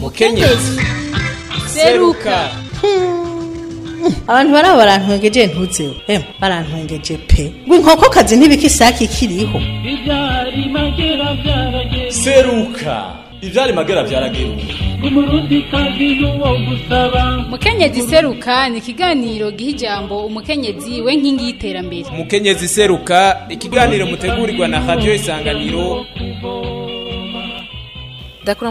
mukenyezi seruka abantu barabarankwegeje ntutseho em barantwengeje pe inkoko kazi ntibikisaki ikiriho seruka ibyari magera byarageruka umukenyezi seruka ni ikiganiro giha ijambo umukenyezi we nkingi y'iterambere umukenyezi seruka ikiganiro mutegurirwa na radiyo isanganiro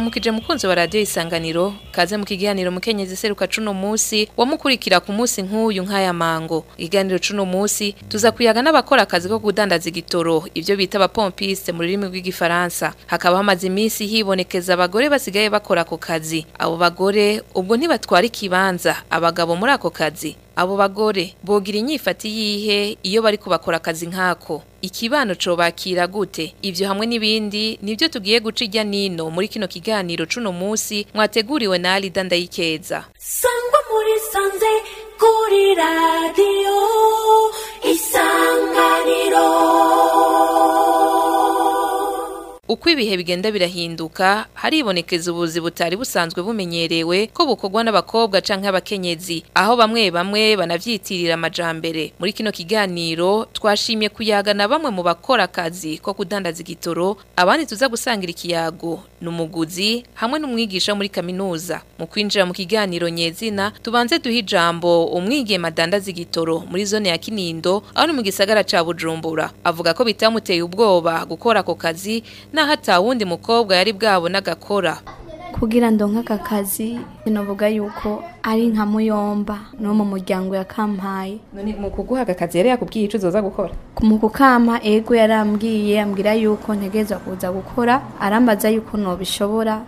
mukije mukunzi wa Radio isanganiro kaze mu kiganiro mukenyezi seruka cuno munsi wamukurikira ku munsi nk'uyu nk'aya mango iganiro cuno munsi tuza kuyaga n'abakora akazi ko kudandaza igitoro ibyo bita abapompiste mu rurimi rw'igifaransa hakaba hamaze iminsi hibonekeza abagore basigaye bakora ako kazi abo bagore ubwo ntibatwara ikibanza abagabo muri ako kazi abo bagore bogira inyifati yihe iyo bari kubakora akazi nkako ikibano cobakira gute ivyo hamwe n'ibindi nivyo tugiye gucijya nino muri kino kiganiro cuno musi mwateguriwe na Alida Ndayikeza Sangwa muri sanze kuri radio isanganiro uko ibihe bigenda birahinduka haribonekeza ubuzi butari busanzwe bumenyerewe ko bukorwa n'abakobwa canke abakenyezi aho bamwe bamwe banavyitirira amajambere muri kino kiganiro twashimye kuyaga na bamwe mu bakora akazi ko kudandaza igitoro abandi tuza gusangira ikiyago ni hamwe n'umwigisha muri kaminuza mu kwinjira mu kiganiro nyezina tubanze duhe ijambo umwigiye madandaza igitoro muri zone ya kinindo aho ni mu gisagara ca bujumbura avuga ko bitamuteye ubwoba gukora ako kazi naho atawundi mukobwa yari bwabo n’agakora. kugira ndonke aka kazi navuga yuko ari nka muyomba no mu muryango yakampaye mu kuguha aka kazi yari yakubwiye icyo uzoza gukora mu kukama ego yarambwiye ambwira yuko ntegereza kuza gukora arambaza yuko nobishobora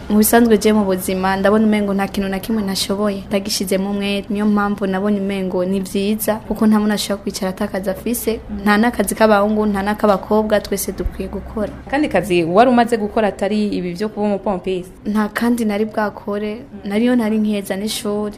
mu bisanzwe jye mu buzima ndabona umengo nta kintu na kimwe nashoboye ndagishyizemo umwere niyo mpamvu nabonye umengo ni byiza kuko nta muntu ashobora kwicara atakazi afise nta n'akazi k'abahungu nta n'ak'abakobwa twese dukwiye gukora kandi kazi wari umaze gukora atari ibi byo kuba umupompisi nta kandi nari bwakore nariyo nari nkeza n'ishuri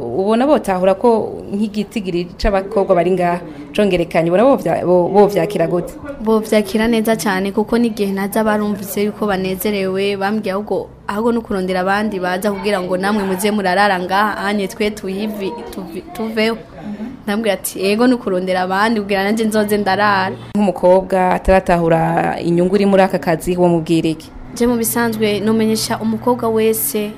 ubona botahura ko nk'igitigiri cy'abakobwa bari ngaha congerekanye ubona bobyakira gute bobyakira neza cyane kuko n'igihe naza barumvise yuko banezerewe bambwira ahubwo ahubwo no kurondera abandi baza kugira ngo namwe muze murarara ngaha hanyuma twe tuveho ndambwira ati yego ni ukurondera abandi ubwira nanjye nzoze ndarara nk'umukobwa ataratahura inyungu iri muri aka kazi wamubwira iki njye mu bisanzwe numenyesha umukobwa wese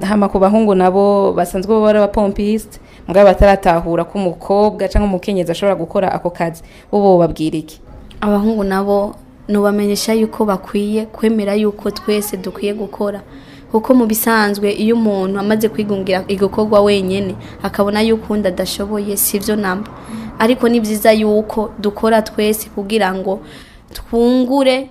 hama ku bahungu nabo basanzwe baba ari abapompiste mbwa bataratahura ko umukobwa cyangwa umukenyezi ashobora gukora ako kazi bo babwira iki abahungu nabo nubamenyesha yuko bakwiye kwemera yuko twese dukwiye gukora kuko mu bisanzwe iyo umuntu amaze kwigungira igakorwa wenyine akabona yuko undi adashoboye si byo namba ariko ni byiza yuko dukora twese kugira ngo twungure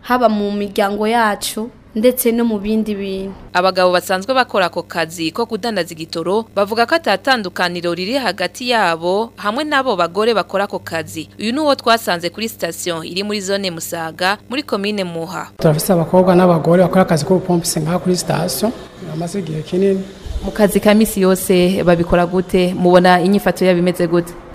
haba mu miryango yacu ndetse no mu bindi bintu abagabo basanzwe bakora ako kazi ko kudandaza igitoro bavuga ko atatandukaniro riri hagati yabo hamwe n'abo bagore bakora ako kazi uyu n’uwo twasanze kuri sitasiyo iri muri zone musaga muri komine muha turafite abakobwa n'abagore bakora akazi k'ubupompisi nka kuri sitasiyo bamaze igihe kinini mu kazi ka minsi yose babikora gute mubona inyifato yabo imeze gute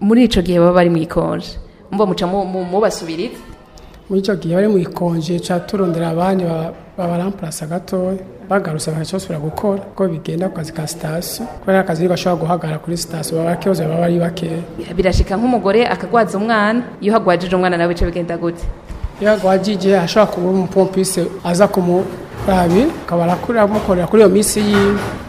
muri icyo gihe baba bari mu ikonje mba muca mubasubiriza muri icyo gihe bari mu ikonje ca turondera abandi babarampurasa gatoya bagarutse bagacyosubira gukora ko bigenda ku kazi ka sitasiyo kubera akazi niko ashobora guhagarara kuri sitasiyo baba bakebuze baba ari bakeya birashika nk'umugore akagwaza umwana iyo hagwajije umwana nawe bice bigenda gute iyo agwagiye igihe ashobora kubura umupompise aza kumurabi akaba arakorera kuri iyo minsi yiwe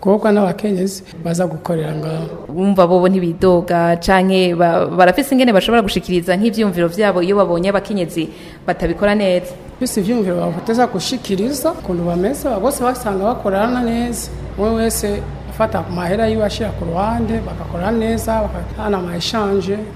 kuko n'abakenyezi baza gukorera ngaho bumva bobo ntibidoga canke barafise ingene bashobora gushikiriza nk'ivyumviro byabo iyo babonye abakenyezi batabikora neza bisi ivyumviro bavuteza gushikiriza ukuntu bameze bose basanga bakorana neza umwe wese gufata ku mahera yiwe ashyira ku ruhande bagakora neza bakatana ama eshanje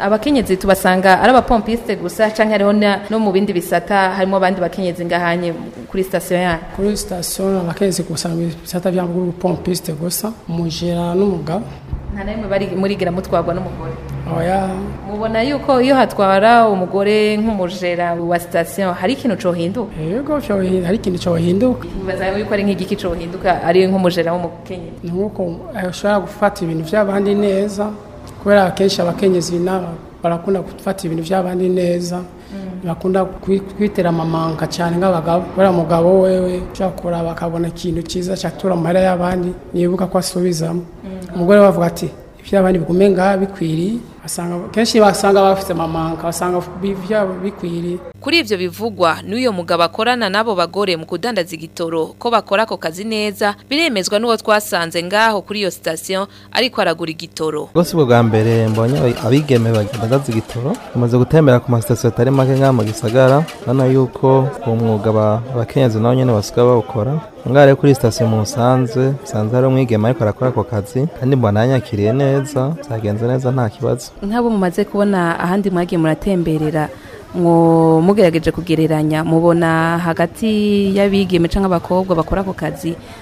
abakenyezi tubasanga ari abapompiste gusa cyangwa hariho no mu bindi bisata harimo abandi bakenyezi ngahanye kuri sitasiyo yanyu kuri sitasiyo abakenyezi gusa mu bisata by'amaguru pompiste gusa umujera n'umugabo nta na rimwe barigira mutwarwa n'umugore Oh, mubona yuko iyo hatwara umugore nk'umujera wa sitasiyo hari ikintu cyohinduka yego hari ikintu cyohinduka bibaza yuko ari nk'igiki cyohinduka ari nk'umujera w'umukenyezi ni nk'uko ashobora eh, gufata ibintu by'abandi neza kubera akenshi abakenyezi barakunda gufata ibintu by'abandi neza mm. bakunda kwitera amamanka cyane nk'abagabo kubera umugabo wewe cyakora bakabona ikintu cyiza cyatura amahera y'abandi nibuka ko asubizamo mm. umugore we avuga ati iby'abandi bigume ngaha bikwiriye kenshi basanga bafite amamanka basanga byabo bikwiriye kuri ibyo bivugwa n'uyu mugabo akorana n'abo bagore mu kudandaza igitoro ko bakora ako kazi neza biremezwa n'uwo twasanze ngaho kuri iyo sitasiyo ariko aragura igitoro rwose ubwo bwa mbere mbonye abigeme badandaza igitoro bamaze gutembera ku masitasiyo atari make nk'aha mu gisagara urabona yuko uwo mwuga abakenyezi nabo nyine basigaye bawukora ngaha rero kuri sitasiyo musanze usanze hari umwigema ariko arakora ako kazi kandi mbona yanyakiriye neza byagenze neza nta kibazo nk'abo mumaze kubona ahandi mwagiye muratemberera ngo mugerageje kugereranya mubona hagati y'abigeme cyangwa abakobwa bakora ako kazi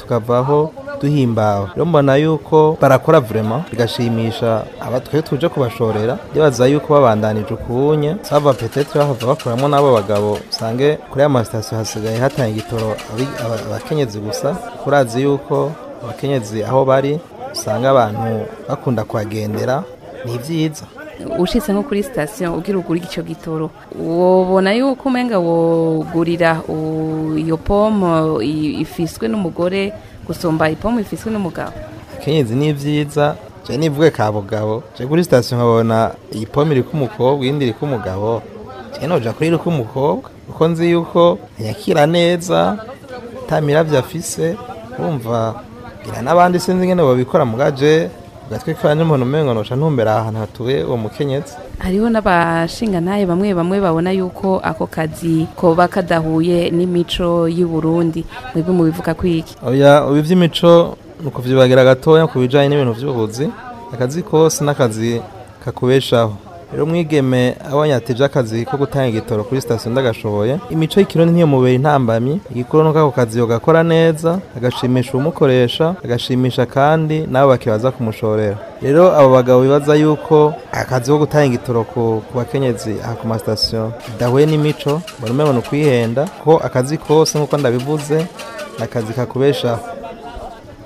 tukavaho duhimbawe rero mbona yuko barakora vurema bigashimisha abatwe tuje kubashorera ndibaza yuko babandanije ukunye sava petetre bahava bakuramo n'abo bagabo usange kuri aya masitasiyo hasigaye hatanga igitoro abakenyezi gusa azi yuko abakenyezi aho bari usanga abantu bakunda kuhagendera ni byiza ushyitse nko kuri sitasiyo ubwira ugura icyo gitoro ubona yuko umenga wogurira iyo pomo ifiswe n'umugore gusumba ipomu ifiswe n'umugabo kenyezi ni byiza je nivuge ka bugabo je kuri sitasiyo nkabona iyi pomu iri k'umukobwa iyindi iri k'umugabo je noja kuri iri k'umukobwa kuko nzi yuko yakira neza nta mirabyo afise wumva ngira n'abandi sinzi ingene babikora gaje agatwe kanje umuntu umengo noca ntumbera ahantu hatuye uwo mukenyetsi. hariho n'abashinga naye bamwe bamwe babona yuko ako kazi koba kadahuye n'imico y’i Burundi mwebwe mubivuga kwiki oya iby'imico nuko vyibagera gatoya kubijanye n'ibintu by’ubuzi akazi kose n'akazi kakubeshaho rero umwigeme abonye ati by'akazi ko gutanga igitoro kuri sitasiyo ndagashoboye imico y'ikirundi niyo mubiri intambamyi igikuru ako kazi yogakora neza agashimisha umukoresha agashimisha kandi nabo bakibaza kumushorera rero abo bagabo bibaza yuko akazi ko gutanga igitoro ku bakenyezi aha ku masitasiyo idahuye n'imico buri umwe ukwihenda ko akazi kose nk'uko ndabivuze ni akazi kakubeshaho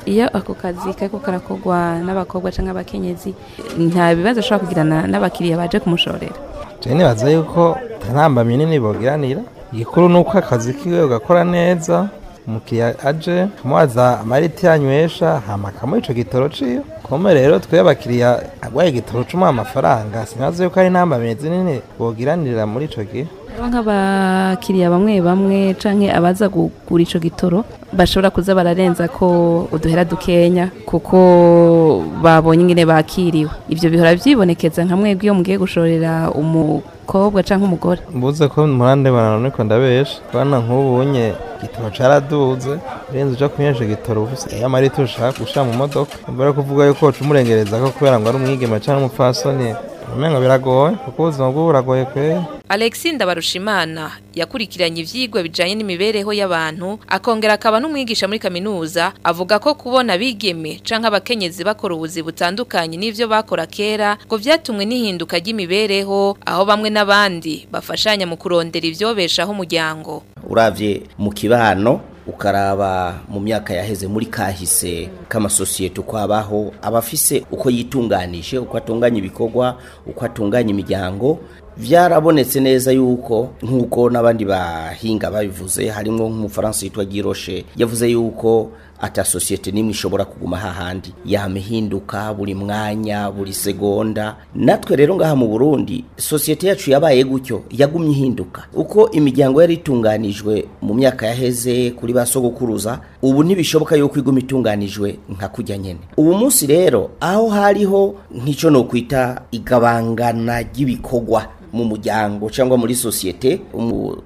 iyo ako kazi kariko karakorwa n'abakobwa cyangwa abakenyezi nta bibazo ashobora kugirana n'abakiriya baje kumushorera tujye nibaza yuko nta mbamyi nini bogiranira igikuru ni uko akazi kiwe ugakora neza umukiriya aje kumubaza amariti yanywesha hama akamuha icyo gitoro ciyo kumwe rero twe abakiriya agwaye igitoro c'umuha amafaranga sinazi yuko ari namba mezi nini bogiranirira muri icyo gihe nk'abakiriya bamwe bamwe canke abaza kugura icyo gitoro bashobora kuza bararenza ko uduhera dukenya kuko babonye ingene bakiriwe ibyo bihora vyibonekeza nka mwebwe iyo mugiye gushorera umu umukobwa cyangwa umugore mbuze ko muhande bantu niko ndabesha bana nk'ubunye igitoro cyaraduze urenze uca kunyeje igitoro ubusa iyo amara itushaka gushyira mu modoka mbere kuvuga yuko waca umurengereza ko kubera ngo ari umwigema cyangwa umupfasoni amenyo biragoye kuko buragoye pe Alexis Ndabarushimana yakurikiranye ivyigwa bijanye n'imibereho y'abantu akongera akaba n'umwigisha muri kaminuza avuga ko kubona bigeme canke abakenyezi bakora ubuzi butandukanye n'ivyo bakora kera ngo vyatumwe n'ihinduka ry'imibereho aho bamwe n'abandi bafashanya mu kurondera ivyobeshaho umuryango uravye mu kibano ukaraba mu myaka yaheze muri kahise k'amasosiyete uko abaho aba afise uko yitunganije uko atunganya ibikorwa uko atunganya imiryango byarabonetse neza yuko nk'uko n'abandi bahinga babivuze harimo nk'umufaransa yitwa giroshe yavuze yuko ata sosiyete n'imwe ishobora kuguma hahandi yamihinduka buri mwanya buri segonda natwe rero ngaha mu burundi sosiyete yacu yabaye gutyo yagumye ihinduka uko imiryango yari itunganijwe mu myaka yaheze kuri ba sogokuruza ubu ntibishoboka yuko iguma itunganijwe nka kujya nyine ubu munsi rero aho hariho nk'icyo ni ukwita igabangana ry'ibikorwa mu muryango cyangwa muri societe mu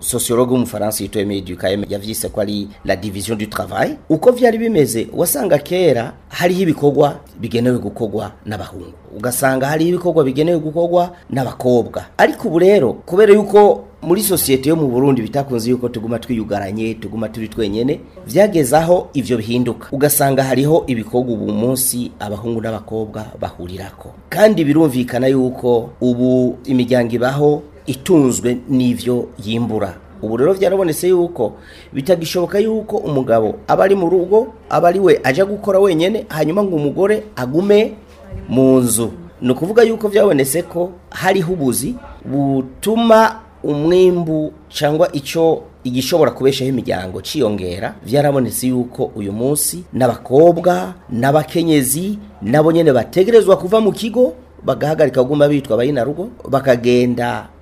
w'umufaransa yitwa Aimé Durkheim yavyise ko ari la division du travail uko vyari bimeze wasanga kera hariho ibikorwa bigenewe gukorwa n'abahungu ugasanga hariho ibikorwa bigenewe gukorwa n'abakobwa ariko ubu rero kubera yuko muri sosiyete yo mu Burundi bitakunze yuko tuguma twiyugaranye tuguma turi twenyene byagezaho ivyo bihinduka ugasanga hariho ibikorwa ubu munsi abahungu n'abakobwa bahurirako kandi birumvikana yuko ubu imiryango ibaho itunzwe n'ivyo yimbura ubu rero byarabonetse yuko bitagishoboka yuko umugabo aba ari mu rugo aba ari we ajya gukora wenyine hanyuma ngo umugore agume mu nzu ni ukuvuga yuko byabonetse ko hariho ubuzi butuma umwimbu cyangwa icyo igishobora kubeshaho imiryango cyiyongera byarabonetse yuko uyu munsi n'abakobwa n'abakenyezi nabo nyine bategerezwa kuva mu kigo bagahagarika kuguma bitwa abayinarugo bakagenda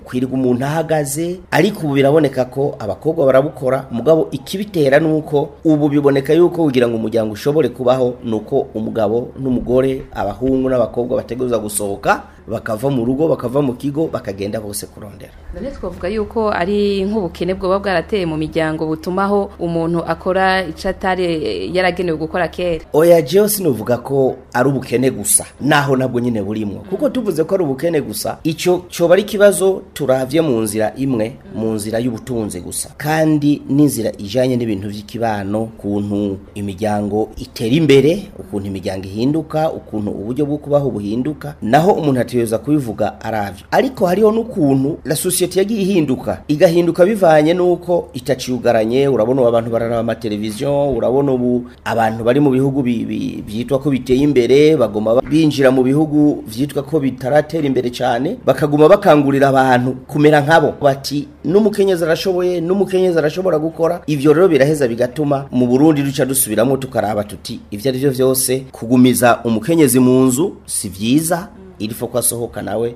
kwirwa umuntu ahagaze ariko ubu biraboneka ko abakobwa barabukora mugabo ikibitera ni uko ubu biboneka yuko kugira ngo umuryango ushobore kubaho ni uko umugabo n'umugore abahungu n'abakobwa bateguza gusohoka bakava mu rugo bakava mu kigo bakagenda bose kurondera none twavuga yuko ari nk'ubukene bwoba bwarateye mu miryango butumaho umuntu akora icyo atari yaragenewe gukora kera oya jose nuvuga ko ari ubukene gusa naho nabwo nyine burimo kuko tuvuze ko ari ubukene gusa icyo cyoba ari ikibazo turabye mu nzira imwe mu nzira y'ubutunzi gusa kandi n'inzira ijyanye n'ibintu by'ikibano ukuntu imiryango itera imbere ukuntu imiryango ihinduka ukuntu uburyo bwo kubaho buhinduka naho umuntu ati tuyoza kubivuga aravyo ariko hariho n'ukuntu la sosiyete yagiye ihinduka igahinduka bivanye nuko itaciyugaranye urabona abantu bararaba ama television urabona ubu abantu bari mu bihugu byitwa ko biteye imbere bagoma binjira mu bihugu vyitwa ko bitaratera imbere cyane bakaguma bakangurira abantu kumera nkabo bati n'umukenyezi arashoboye n'umukenyezi arashobora gukora ivyo rero biraheza bigatuma mu Burundi duca dusubiramo tukaraba tuti ibyo ari byo byose kugumiza umukenyezi mu nzu si byiza. iri ko asohoka nawe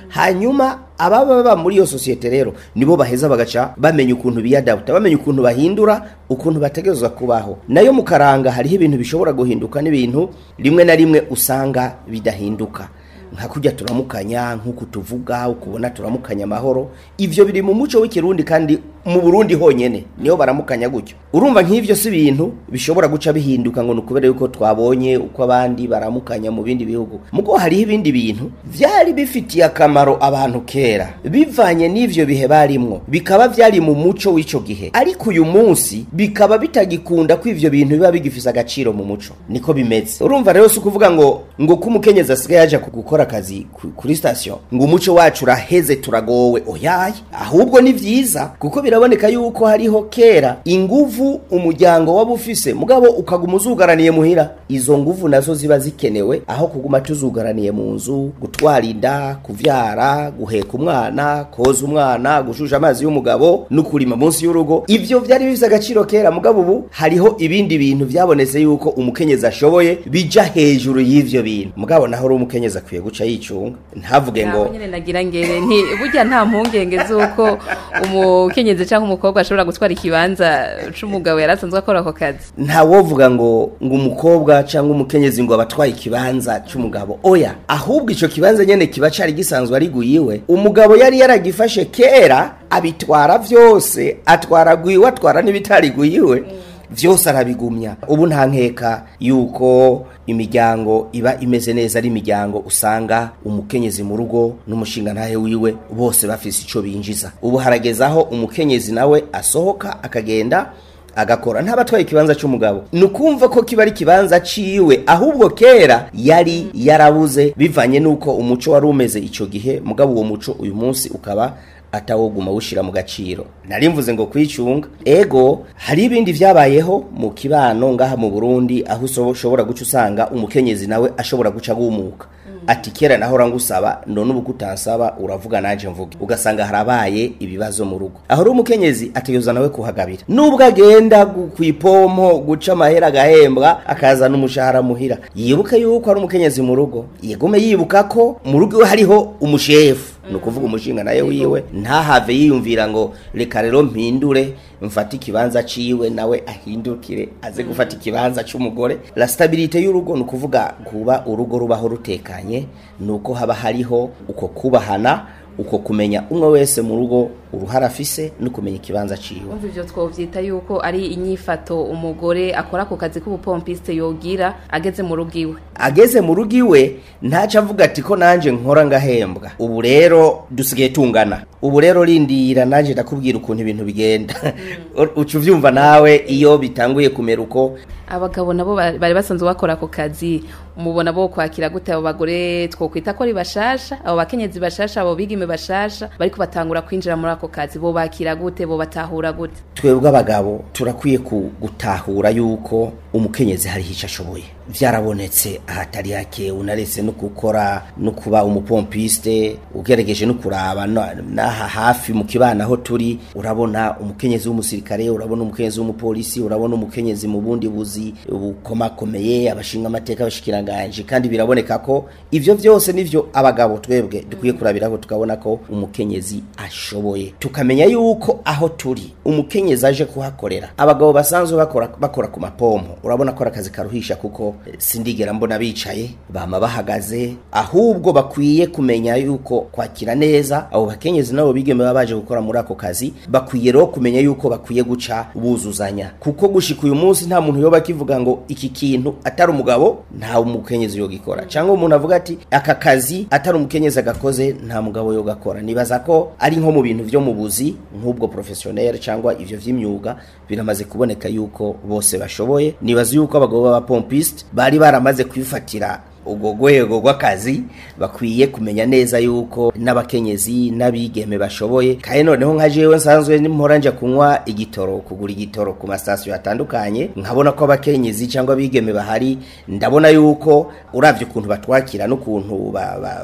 hanyuma aba baba muri iyo sosiyete rero nibo baheza bagaca bamenya ukuntu biyadabuta bamenya ukuntu bahindura ukuntu bategerezwa kubaho nayo mu karanga hariho ibintu bishobora guhinduka n'ibintu rimwe na rimwe usanga bidahinduka nka kujya turamukanya nk'uko tuvuga ukubona turamukanya amahoro ibyo biri mu muco w'ikirundi kandi mu burundi honyine niho baramukanya gutyo urumva nk'ibyo si ibintu bishobora guca bihinduka ngo ni ukubera yuko twabonye uko abandi baramukanya mu bindi bihugu muko hariho ibindi bintu byari bifitiye akamaro abantu kera bivanye n'ibyo bihe barimwo bikaba byari mu muco w'icyo gihe ariko uyu munsi bikaba bitagikunda ko ibyo bintu biba bigifise agaciro mu muco niko bimeze urumva rero si ukuvuga ngo ngo ko umukenyezi asigaye yaje gukora akazi kuri sitasiyo ngo umuco wacu uraheze turagowe oyaye ahubwo ni byiza kuko bira biraboneka yuko hariho kera inguvu umuryango waba ufise mugabo ukaguma uzugaraniye muhira izo nguvu nazo ziba zikenewe aho kuguma tuzugaraniye mu nzu gutwara inda kuvyara guheka umwana koza umwana gushusha amazi y'umugabo no munsi y'urugo ivyo vyari bifise agaciro kera mugabo ubu hariho ibindi bintu byabonetse yuko umukenyezi ashoboye bija hejuru y'ivyo bintu mugabo naho uri umukenyezi akwiye guca yicunga ntavuge ngo nagira ngere nti burya nta mpungenge zuko umukenyezi umuhinzi cyangwa umukobwa ashobora gutwara ikibanza cy'umugabo yari asanzwe akora ako kazi ntawovuga ngo ngo umukobwa cyangwa umukenyezi ngo abatwaye ikibanza cy'umugabo oya ahubwo icyo kibanza nyine kiba cyari gisanzwe ari guyiwe umugabo yari yaragifashe kera abitwara byose atwara guyiwe atwara n'ibitariguyiwe byose arabigumya ubu nta nkeka yuko imiryango iba imeze neza ari imiryango usanga umukenyezi mu rugo n'umushinga ntahe wiwe bose bafise icyo binjiza ubu haragezaho umukenyezi nawe asohoka akagenda agakora ntabatwaye ikibanza cy'umugabo ni ukumva ko kiba ari ikibanza ciwe ahubwo kera yari yarabuze bivanye n'uko umuco wari umeze icyo gihe mugabo uwo muco uyu munsi ukaba atawo wushira mu gaciro Nari mvuze ngo kwicunga ego hari ibindi byabayeho mu kibano ngaha mu Burundi aho ushobora guca usanga umukenyezi nawe ashobora guca gumuka mm. ati kera nahora ngusaba none ubu kutansaba uravuga naje mvuge ugasanga harabaye ibibazo mu rugo aho uri umukenyezi ategereza nawe kuhagabira nubwo agenda ku kwipompo guca amahera agahembwa akazana umushahara muhira yibuke yuko ari umukenyezi mu rugo yegume yibuka ko mu rugo hariho umushefu ni ukuvuga umushinga nawe wiwe ntahave yiyumvira ngo reka rero mpindure mfate ikibanza ciwe nawe ahindukire aze gufata ikibanza cy'umugore la stabilite y'urugo ni ukuvuga kuba urugo rubaho rutekanye nuko haba hariho uko kubahana uko kumenya umwe wese mu rugo uruhara afise no kumenya ikibanza aciwe ibyo twabyita yuko ari inyifato umugore akora ku kazi k'ubupompiste yogira ageze mu rugo iwe ageze mu rugo iwe ntacyo avuga ati ko nanjye nkora ngahembwa ubu rero dusigaye tungana ubu rero rindira nanjye ndakubwira ukuntu ibintu bigenda mm. uca ubyumva nawe iyo bitanguye kumera uko abagabo nabo bari basanzwe bakora ako kazi mubona bo kwakira gute abo bagore twokwita ko ari bashasha abo bakenyezi bashasha abo bigime bashasha bariko batangura kwinjira muri ako kazi bo bakira gute bo batahura gute twebwe abagabo turakwiye gutahura yuko umukenyezi hari hico ashoboye byarabonetse ahatari hake unaretse no gukora no kuba umupompiste ugerageje no kuraba n'aha hafi mu kibana aho turi urabona umukenyezi w'umusirikare urabona umukenyezi w'umupolisi urabona umukenyezi mu bundi buzi bukomakomeye abashinga amateka abashikiranganje kandi biraboneka ko ibyo byose nibyo abagabo twebwe dukwiye kurabiraho tukabona ko umukenyezi ashoboye tukamenya yuko aho turi umukenyezi aje kuhakorera abagabo basanzwe bakora bakora ku mapompo urabona ko arakazi karuhisha kuko sindigera mbona bicaye bama bahagaze ahubwo bakwiye kumenya yuko kwakira neza abo bakenyezi nabo bigeme baba baje gukora muri ako kazi bakwiye rero kumenya yuko bakwiye guca buzuzanya kuko gushika uyu munsi nta muntu yoba akivuga ngo iki kintu atari umugabo nta umukenyezi yo gikora cyangwa umuntu avuga ati aka kazi atari umukenyezi agakoze nta mugabo yo gakora nibaza ko ari nko mu bintu byo mu buzi nk'ubwo professionnel cyangwa ivyo vy'imyuga biramaze kuboneka yuko bose bashoboye nibaza yuko abagabo b'abapompiste bari baramaze kubifatira ubwo rwego rw'akazi bakwiye kumenya neza yuko n'abakenyezi n'abigeme bashoboye kandi noneho nka jewe nsanzwe njya kunywa igitoro kugura igitoro ku masitasiyo atandukanye nkabona ko abakenyezi cyangwa abigeme bahari ndabona yuko urabye ukuntu batwakira n'ukuntu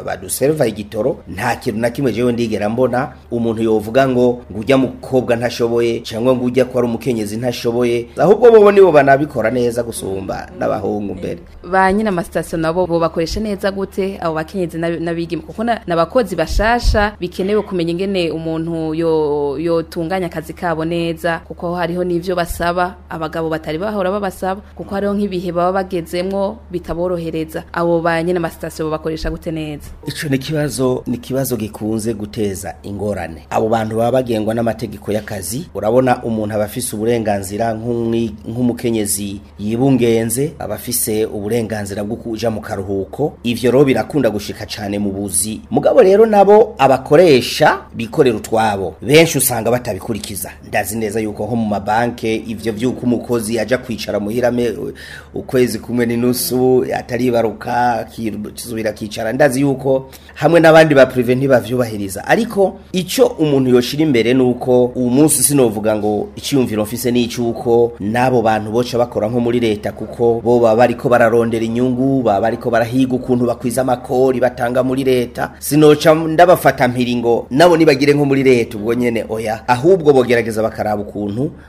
baduseriva igitoro nta kintu na kimwe jewe ndigera mbona umuntu yovuga ngo ngujya mukobwa ntashoboye cyangwa ngujya ko ari umukenyezi ntashoboye ahubwo bo nibo banabikora neza gusumba n'abahungu mbere ba nyine amasitasiyo nabo bo bakoresha neza gute abo bakenyezi n'abigeme kuko n'abakozi bashasha bikenewe kumenya ingene umuntu yotunganya akazi kabo neza kuko hariho nibyo basaba abagabo batari bahora babasaba kuko hariho nk'ibihe baba bagezemo bitaborohereza abo banyene amasitasiyo bakoresha gute neza ico ni kibazo ni kibazo gikunze guteza ingorane abo bantu baba bagengwa n'amategeko y'akazi urabona umuntu abafise uburenganzira nk'umukenyezi yibungenze abafise uburenganzira bwo kuja mu akaruhuko ivyo rero birakunda gushika cyane mu buzi mugabo rero nabo abakoresha bikorera utwabo benshi usanga batabikurikiza ndazi neza yuko nko mu mabanke ivyo vyuko umukozi yaja kwicara muhirame ukwezi kumwe n'inusu ataribaruka kizubira kicara ndazi yuko hamwe n'abandi ba prive ntibavyubahiriza ariko icyo umuntu yoshira imbere nuko umunsi sinovuga ngo iciyumviro mfise n'icuko nabo bantu boca bakora nko muri leta kuko bo baba bariko bararondera inyungu baba bariko bariko barahiga ukuntu bakwiza amakori batanga muri leta sinoca ndabafata mpiringo nabo nibagire nko muri leta ubwo nyene oya ahubwo bogerageza bakaraba ukuntu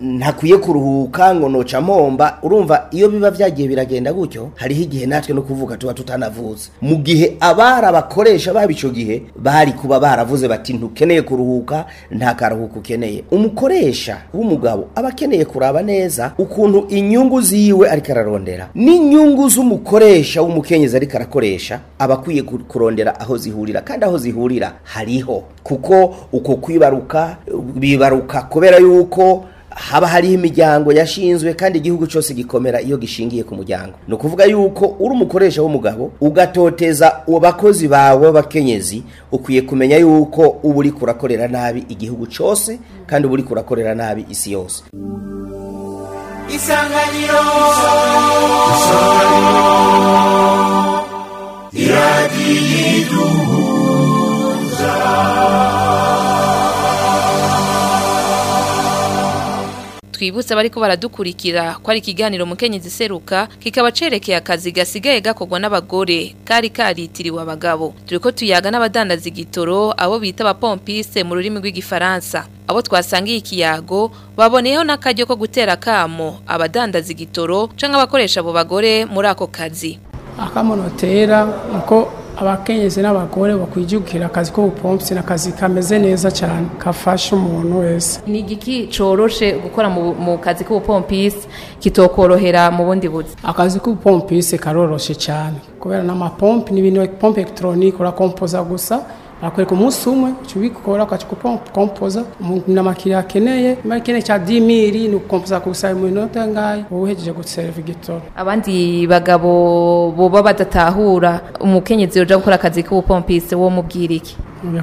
ntakwiye kuruhuka ngo noca mpomba urumva iyo biba byagiye biragenda gutyo hariho igihe natwe no kuvuga tuba tutanavuze mu gihe abari abakoresha baba icyo gihe bari kuba baravuze bati ntukeneye kuruhuka nta karuhuka ukeneye umukoresha w'umugabo aba akeneye kuraba neza ukuntu inyungu ziwe ariko ararondera n'inyungu z'umukoresha w'umukenyezi ariko arakoresha aba akwiye kurondera aho zihurira kandi aho zihurira hariho kuko uko kwibaruka bibaruka kubera yuko haba hariho imiryango yashinzwe kandi igihugu cyose gikomera iyo gishingiye ku muryango ni ukuvuga yuko uri umukoresha w'umugabo ugatoteza abakozi bawe b'abakenyezi ukwiye kumenya yuko uba uri kurakorera nabi igihugu cyose kandi uba uri kurakorera nabi isi yose isanganiro twibutse bariko baradukurikira ko ari ikiganiro mukenyezi seruka kikaba cerekeye akazi gasigaye gakorwa n'abagore kari karitiriwe abagabo turiko tuyaga n'abadandaza igitoro abo bita abapompiste mu rurimi rw'igifaransa abo twasangiye ikiyago baboneyeho n'akaryo ko gutera kamo abadandaza igitoro canke abakoresha abo bagore muri ako kazi akamo notera abakenyezi n'abagore bakwijukira akazi ko gupompsi n'akazi kameze neza cyane kafasha umuntu wese ni igiki coroshe gukora mu kazi k'ubupompisi kitokorohera mu bundi buzi akazi k'ubupompisi karoroshe cyane kubera n'amapompe n'ibintu pompe elegitoronike urakompoza gusa arakwereka umunsi umwe icyo ubikora ukakikompoza umuntu amakiriya akeneye niba akeneye cya dimiri ni ugukompoza kuwusaba mu minota ngayo wowe uhejeje guserva igitoro abandi bagabo boba badatahura umukenyezi ujya gukora akazi k'ubupompisi wo mubwira iki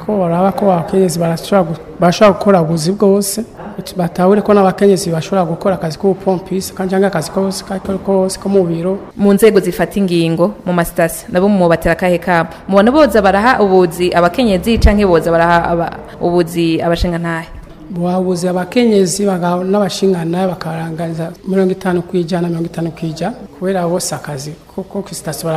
ko baraba ko abakenyezi barashobora gukora ubuzi bwose batabure ko n'abakenyezi bashobora gukora akazi k'ubupompisi kandi cyangwa akazi ko mu biro mu nzego zifata ingingo mu masitasi nabo mu batera akahe kabo mubona boza baraha ubuzi abakenyezi cyangwa boza baraha ubuzi abashinga ntahe babuze abakenyezi n'abashingana bakarangaza mirongo itanu ku ijana mirongo itanu ku ijana kubera bose akazi kuko ku sitasiyo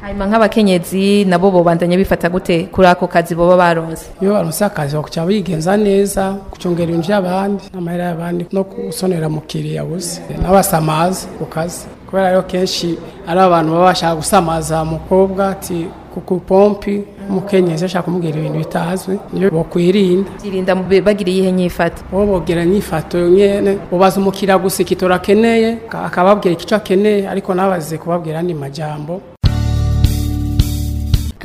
hanyuma nk'abakenyezi nabo bobandanya bifata gute kuri ako kazi boba baronze iyo baronse akazi bakuca bigenza neza gucungera inzu y'abandi n'amahera y'abandi no gusonera mu kiriya buze n'abasamaza ku kazi kubera rero kenshi ari abantu baba bashaka gusamaza umukobwa ati ku pompi umukenyezi ashaka kumubwira ibintu bitazwi niyo bakwirinda irinda bagira iyihe nyifata bo bogera nyifato nyene ubaza umukira gusa ikitora akeneye akababwira icyo akeneye ariko nabaze kubabwira ni majambo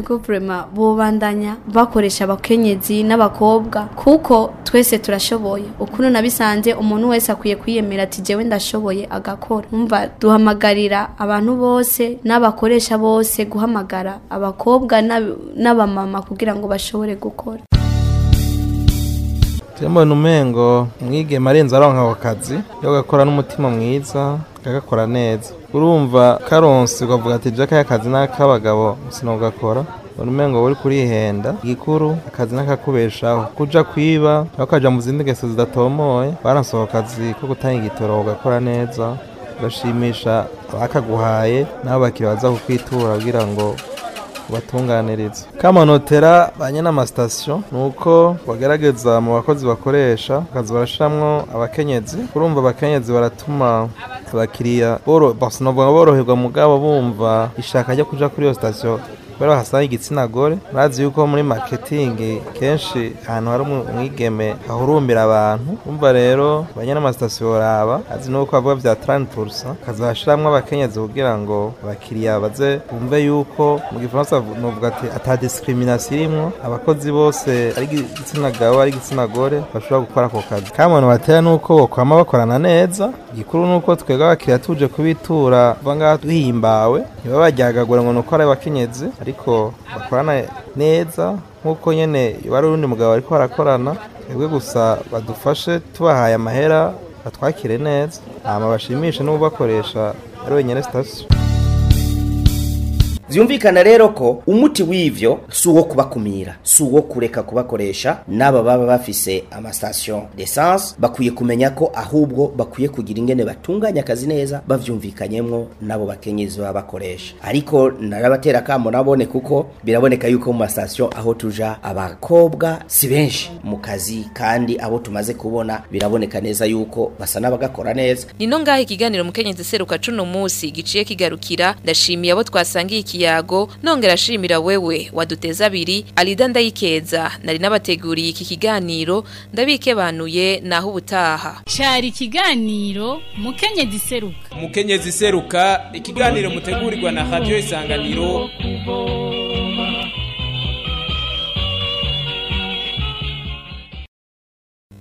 guverinoma bubandanya bakoresha abakenyezi n'abakobwa kuko twese turashoboye ukuntu nabisanze umuntu wese akwiye kwiyemera ati jyewe ndashoboye agakora umva duhamagarira abantu bose n'abakoresha bose guhamagara abakobwa n'abamama kugira ngo bashobore gukora turabona umengo mwigema arenze aronka ako kazi yo gakora n'umutima mwiza akagakora neza urumva karonsi ukavuga ati jaka y'akazi n'ak'abagabo sinugakora urume ngo uri kurihenda igikuru akazi n'akakubeshaho kuja kwiba ukaja mu zindi ngeso zidatomoye baransohoka akazi ko gutanga igitoro ugakora neza ugashimisha abakaguhaye nabo bakiriya baza kukwitura kugira ngo ubatunganirize kamanotera ba n'amasitasiyo ni uko bagerageza mu bakozi bakoresha akazi barashiramwo abakenyezi urumva abakenyezi baratuma abakiriya boroherwa boroherwa mugabo bumva ishaka ajya kuja kuri iyo sitasiyo kubera hasanga igitsina gore murazi yuko muri maketingi kenshi ahantu hari umwigeme hahurumbira abantu umva rero banya n'amasitasiyo raba azi nuko bavuga bya tarani purusa akazashyiramo abakenyezi kugira ngo abakiriya baze bumve yuko mu gifaransa nuvuga ati ata disikiminasiyo irimo abakozi bose ari igitsina gabo ari igitsina gore bashobora gukora ako kazi kandi abantu batera ni bakwama bakorana neza igikuru ni uko twebwe abakiriya tuje kubitura ngaha duhimbawe ntibabajyagagura ngo ni uko ari abakenyezi ariko bakorana neza nk'uko nyine wari urundi mugabo ariko barakorana twebwe gusa badufashe tubahaye amahera batwakire neza hanyuma bashimishe n'ubakoresha ari wenyine sitasiyo byumvikana rero ko umuti w'ivyo si uwo kubakumira si uwo kureka kubakoresha n'aba baba bafise amastation d'essence bakwiye kumenya ko ahubwo bakwiye kugira ingene batunganya akazi neza bavyumvikanyemwo nabo bakenyezi baba bakoresha ariko narabatera kamo nabone kuko biraboneka yuko mu mastation aho tuja abakobwa si benshi mu kazi kandi abo tumaze kubona biraboneka neza yuko basa n'abagakora neza nino ngaho ikiganiro mukenyezi seruka cuno munsi giciye kigarukira ndashimiye abo twasangiye Santiago nongera ashimira wewe waduteza abiri Alida ndayikeza nari nabateguriye iki kiganiro ndabikebanuye naho ubutaha cyari ikiganiro mukenye diseruka mukenye ziseruka ikiganiro mutegurirwa na Radio Isanganiro